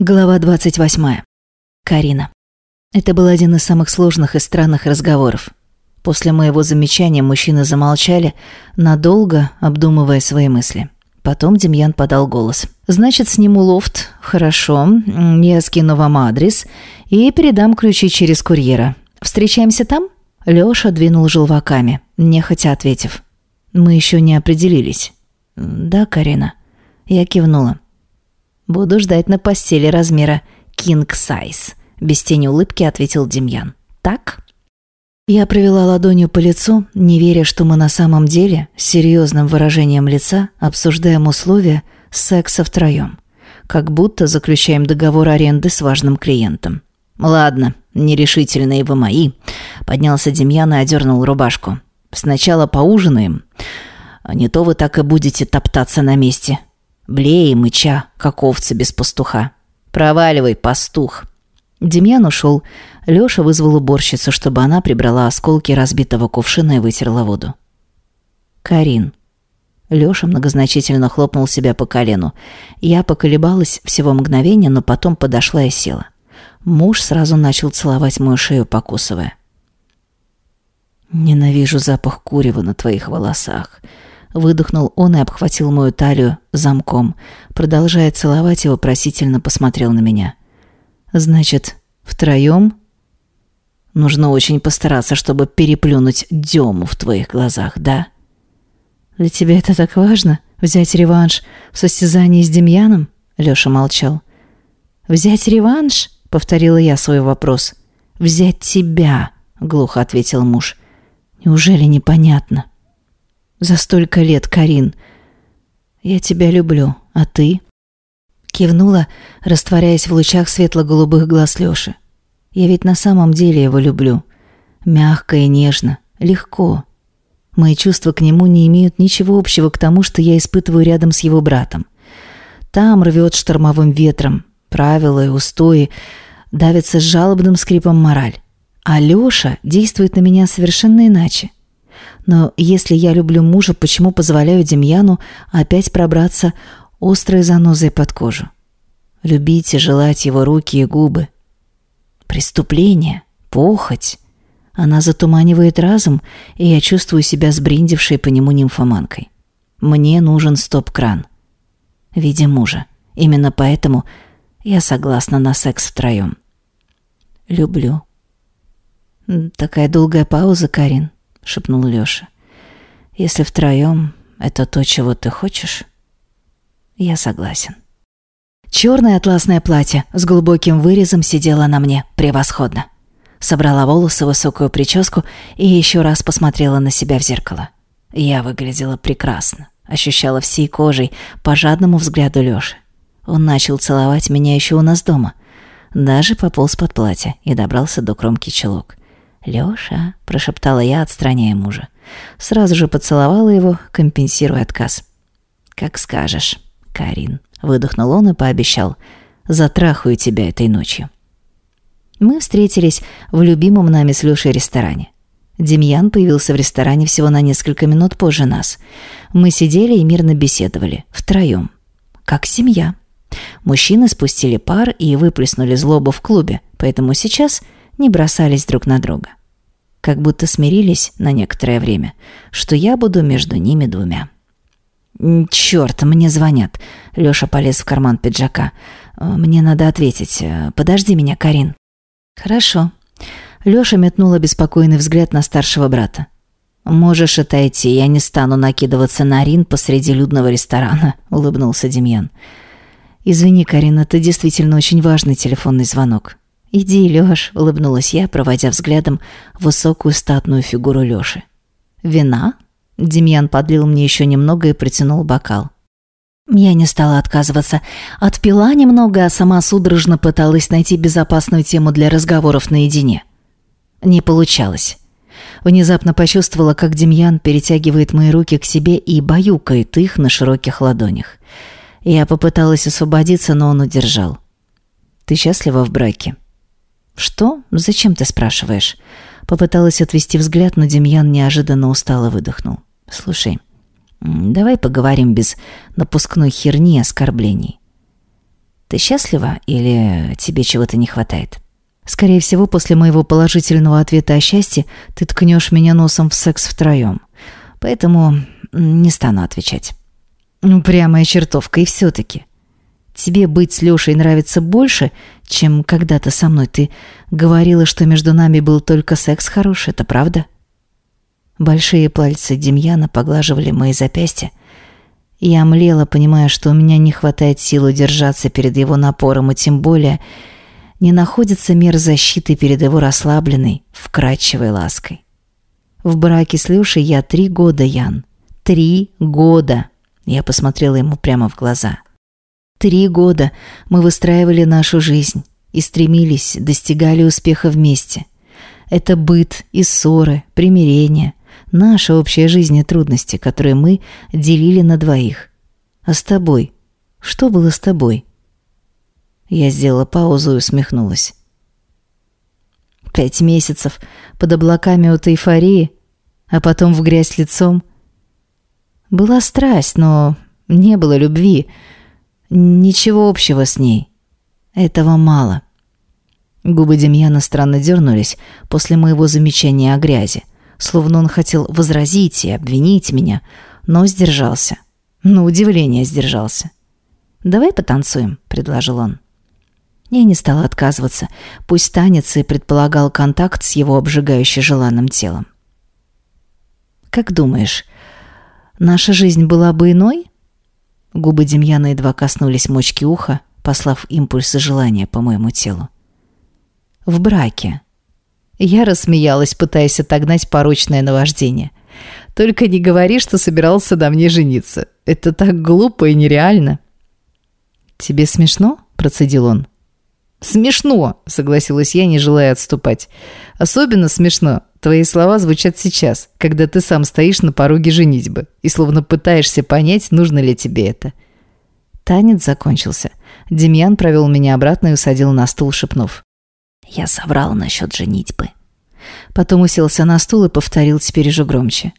Глава 28. Карина. Это был один из самых сложных и странных разговоров. После моего замечания мужчины замолчали, надолго обдумывая свои мысли. Потом Демьян подал голос. «Значит, сниму лофт. Хорошо. Я скину вам адрес и передам ключи через курьера. Встречаемся там?» Лёша двинул желваками, нехотя ответив. «Мы еще не определились». «Да, Карина». Я кивнула. «Буду ждать на постели размера king size», – без тени улыбки ответил Демьян. «Так?» Я провела ладонью по лицу, не веря, что мы на самом деле, с серьезным выражением лица, обсуждаем условия секса втроем. Как будто заключаем договор аренды с важным клиентом. «Ладно, нерешительные вы мои», – поднялся Демьян и одернул рубашку. «Сначала поужинаем, а не то вы так и будете топтаться на месте блея и мыча, как овцы без пастуха. «Проваливай, пастух!» Демьян ушел. Леша вызвал уборщицу, чтобы она прибрала осколки разбитого кувшина и вытерла воду. «Карин». Леша многозначительно хлопнул себя по колену. Я поколебалась всего мгновение, но потом подошла и села. Муж сразу начал целовать мою шею, покусывая. «Ненавижу запах курева на твоих волосах», Выдохнул он и обхватил мою талию замком. Продолжая целовать его, просительно посмотрел на меня. «Значит, втроем?» «Нужно очень постараться, чтобы переплюнуть Дему в твоих глазах, да?» «Для тебя это так важно? Взять реванш в состязании с Демьяном?» Лёша молчал. «Взять реванш?» — повторила я свой вопрос. «Взять тебя», — глухо ответил муж. «Неужели непонятно?» За столько лет, Карин. Я тебя люблю, а ты?» Кивнула, растворяясь в лучах светло-голубых глаз Лёши. «Я ведь на самом деле его люблю. Мягко и нежно, легко. Мои чувства к нему не имеют ничего общего к тому, что я испытываю рядом с его братом. Там рвет штормовым ветром, правила и устои, давится жалобным скрипом мораль. А Лёша действует на меня совершенно иначе. Но если я люблю мужа, почему позволяю Демьяну опять пробраться острой занозой под кожу? Любить и желать его руки и губы. Преступление, похоть. Она затуманивает разум, и я чувствую себя сбриндившей по нему нимфоманкой. Мне нужен стоп-кран. Видя мужа. Именно поэтому я согласна на секс втроем. Люблю. Такая долгая пауза, Карин. — шепнул Лёша. «Если втроем это то, чего ты хочешь, я согласен». Черное атласное платье с глубоким вырезом сидело на мне превосходно. Собрала волосы, высокую прическу и еще раз посмотрела на себя в зеркало. Я выглядела прекрасно, ощущала всей кожей по жадному взгляду Лёши. Он начал целовать меня еще у нас дома. Даже пополз под платье и добрался до кромки чулок. «Лёша», — прошептала я, отстраняя мужа. Сразу же поцеловала его, компенсируя отказ. «Как скажешь, Карин», — выдохнул он и пообещал. «Затрахаю тебя этой ночью». Мы встретились в любимом нами с Лёшей ресторане. Демьян появился в ресторане всего на несколько минут позже нас. Мы сидели и мирно беседовали, втроем. Как семья. Мужчины спустили пар и выплеснули злобу в клубе, поэтому сейчас не бросались друг на друга. Как будто смирились на некоторое время, что я буду между ними двумя. «Чёрт, мне звонят!» Лёша полез в карман пиджака. «Мне надо ответить. Подожди меня, Карин». «Хорошо». Лёша метнул обеспокоенный взгляд на старшего брата. «Можешь отойти, я не стану накидываться на Рин посреди людного ресторана», — улыбнулся Демьян. «Извини, Карин, это действительно очень важный телефонный звонок. «Иди, Лёш», — улыбнулась я, проводя взглядом высокую статную фигуру Лёши. «Вина?» Демьян подлил мне еще немного и протянул бокал. Я не стала отказываться. Отпила немного, а сама судорожно пыталась найти безопасную тему для разговоров наедине. Не получалось. Внезапно почувствовала, как Демьян перетягивает мои руки к себе и баюкает их на широких ладонях. Я попыталась освободиться, но он удержал. «Ты счастлива в браке?» «Что? Зачем ты спрашиваешь?» Попыталась отвести взгляд, но Демьян неожиданно устало выдохнул. «Слушай, давай поговорим без напускной херни и оскорблений. Ты счастлива или тебе чего-то не хватает? Скорее всего, после моего положительного ответа о счастье ты ткнешь меня носом в секс втроем. Поэтому не стану отвечать. Ну, прямая чертовка, и все-таки. Тебе быть с Лешей нравится больше, чем когда-то со мной. Ты говорила, что между нами был только секс хороший, это правда? Большие пальцы Демьяна поглаживали мои запястья. Я млела, понимая, что у меня не хватает сил удержаться перед его напором, и тем более не находится мер защиты перед его расслабленной, вкрадчивой лаской. В браке с Лешей я три года, Ян. Три года. Я посмотрела ему прямо в глаза. Три года мы выстраивали нашу жизнь и стремились, достигали успеха вместе. Это быт и ссоры, примирение, наша общая жизнь и трудности, которые мы делили на двоих. А с тобой? Что было с тобой? Я сделала паузу и усмехнулась. Пять месяцев под облаками от эйфории, а потом в грязь лицом. Была страсть, но не было любви. Ничего общего с ней. Этого мало. Губы Демьяна странно дернулись после моего замечания о грязи, словно он хотел возразить и обвинить меня, но сдержался. На удивление сдержался. «Давай потанцуем», — предложил он. Я не стала отказываться, пусть танец и предполагал контакт с его обжигающе желанным телом. «Как думаешь, наша жизнь была бы иной?» Губы Демьяна едва коснулись мочки уха, послав импульсы желания по моему телу. «В браке». Я рассмеялась, пытаясь отогнать порочное наваждение. «Только не говори, что собирался на мне жениться. Это так глупо и нереально». «Тебе смешно?» – процедил он. «Смешно», — согласилась я, не желая отступать. «Особенно смешно. Твои слова звучат сейчас, когда ты сам стоишь на пороге женитьбы и словно пытаешься понять, нужно ли тебе это». Танец закончился. Демьян провел меня обратно и усадил на стул, шепнув. «Я соврал насчет женитьбы». Потом уселся на стул и повторил теперь уже громче.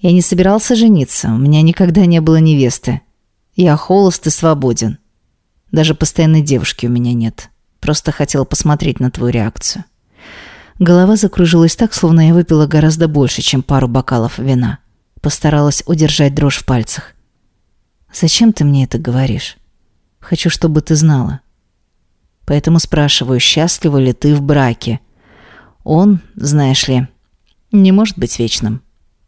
«Я не собирался жениться, у меня никогда не было невесты. Я холост и свободен. Даже постоянной девушки у меня нет». Просто хотел посмотреть на твою реакцию. Голова закружилась так, словно я выпила гораздо больше, чем пару бокалов вина. Постаралась удержать дрожь в пальцах. «Зачем ты мне это говоришь? Хочу, чтобы ты знала. Поэтому спрашиваю, счастлива ли ты в браке? Он, знаешь ли, не может быть вечным».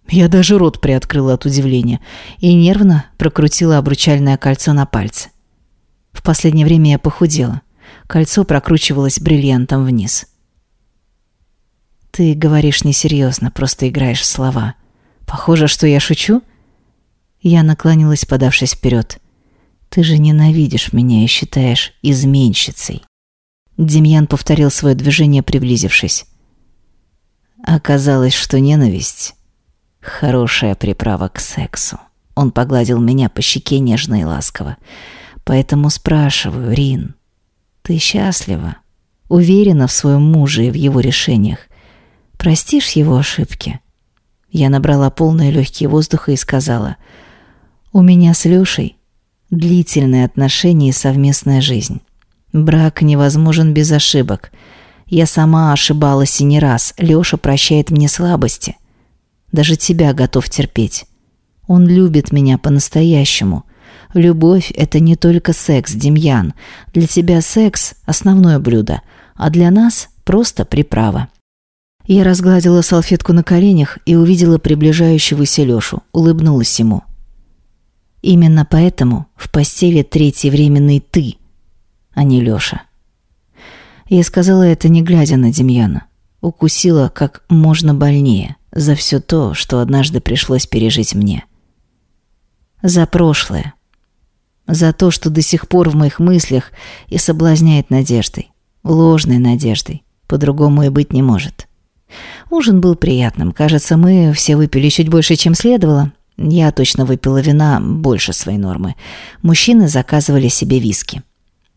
Я даже рот приоткрыла от удивления и нервно прокрутила обручальное кольцо на пальце. В последнее время я похудела. Кольцо прокручивалось бриллиантом вниз. «Ты говоришь несерьезно, просто играешь в слова. Похоже, что я шучу?» Я наклонилась, подавшись вперед. «Ты же ненавидишь меня и считаешь изменщицей». Демьян повторил свое движение, приблизившись. Оказалось, что ненависть — хорошая приправа к сексу. Он погладил меня по щеке нежно и ласково. «Поэтому спрашиваю, Рин, ты счастлива, уверена в своем муже и в его решениях. Простишь его ошибки?» Я набрала полные легкие воздуха и сказала, «У меня с Лешей длительные отношения и совместная жизнь. Брак невозможен без ошибок. Я сама ошибалась и не раз. Леша прощает мне слабости. Даже тебя готов терпеть. Он любит меня по-настоящему. Любовь – это не только секс, Демьян. Для тебя секс – основное блюдо, а для нас – просто приправа. Я разгладила салфетку на коленях и увидела приближающегося Лёшу, улыбнулась ему. Именно поэтому в постели третий временный ты, а не Лёша. Я сказала это, не глядя на Демьяна. Укусила как можно больнее за все то, что однажды пришлось пережить мне. За прошлое, за то, что до сих пор в моих мыслях и соблазняет надеждой. Ложной надеждой. По-другому и быть не может. Ужин был приятным. Кажется, мы все выпили чуть больше, чем следовало. Я точно выпила вина больше своей нормы. Мужчины заказывали себе виски.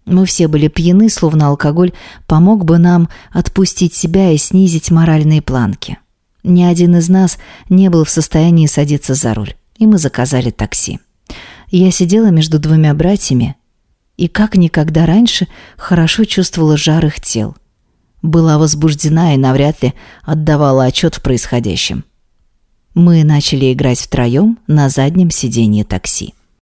Мы все были пьяны, словно алкоголь помог бы нам отпустить себя и снизить моральные планки. Ни один из нас не был в состоянии садиться за руль, и мы заказали такси. Я сидела между двумя братьями и как никогда раньше хорошо чувствовала жар их тел. Была возбуждена и навряд ли отдавала отчет в происходящем. Мы начали играть втроем на заднем сиденье такси.